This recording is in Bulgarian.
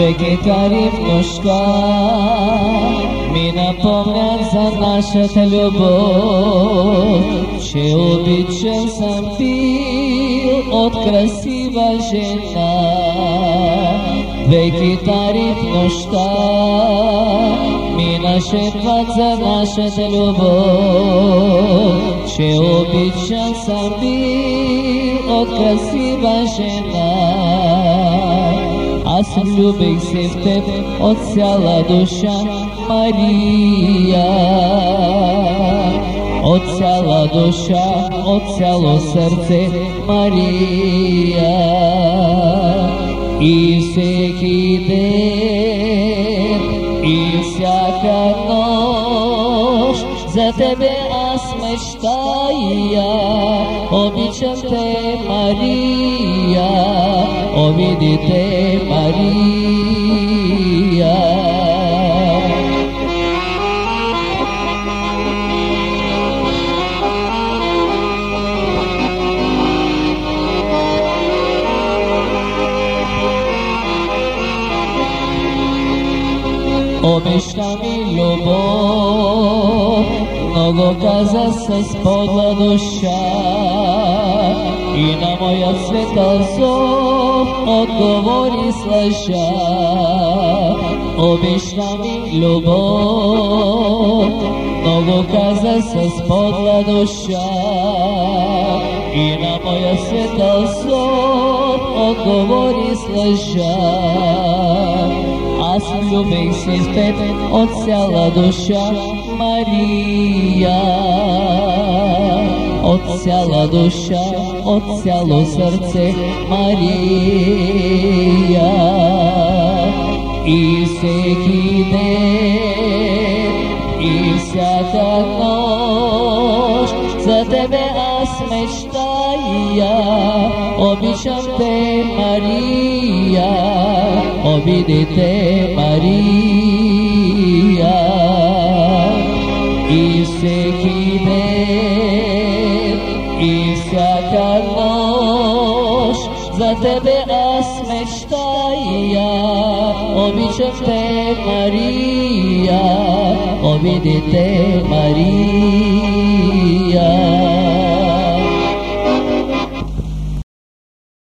Две китари в нощта ми напомнят за нашата любов, че обичан съм бил от красива жена. Две китари в нощта ми нашепват за нашата любов, че обичан съм бил от красива жена. Аз влюбих се в теб от цяла душа, Мария. От цяла душа, от цяло сърце, Мария. И всеки ден, и всяка нощ, за тебе аз мечтая, обичам те, Мария, обидите, Мария. Обеща ми любов, много каза се подла душа и на моја светъл зов Одговори с лъжа. Обеща ми любов, много каза се подла душа и на моја светъл зов отговори с лъжа. Аз любих се с от цяла душа, Мария. От цяла душа, от цяло сърце, Мария. И всеки ден, и всяка нощ, за тебе аз мечтая, обичам те, Мария, обидите, Мария. И всеки ден, и всяка нощ, за тебе аз мечтая, обичам те, Мария, обидите, Мария.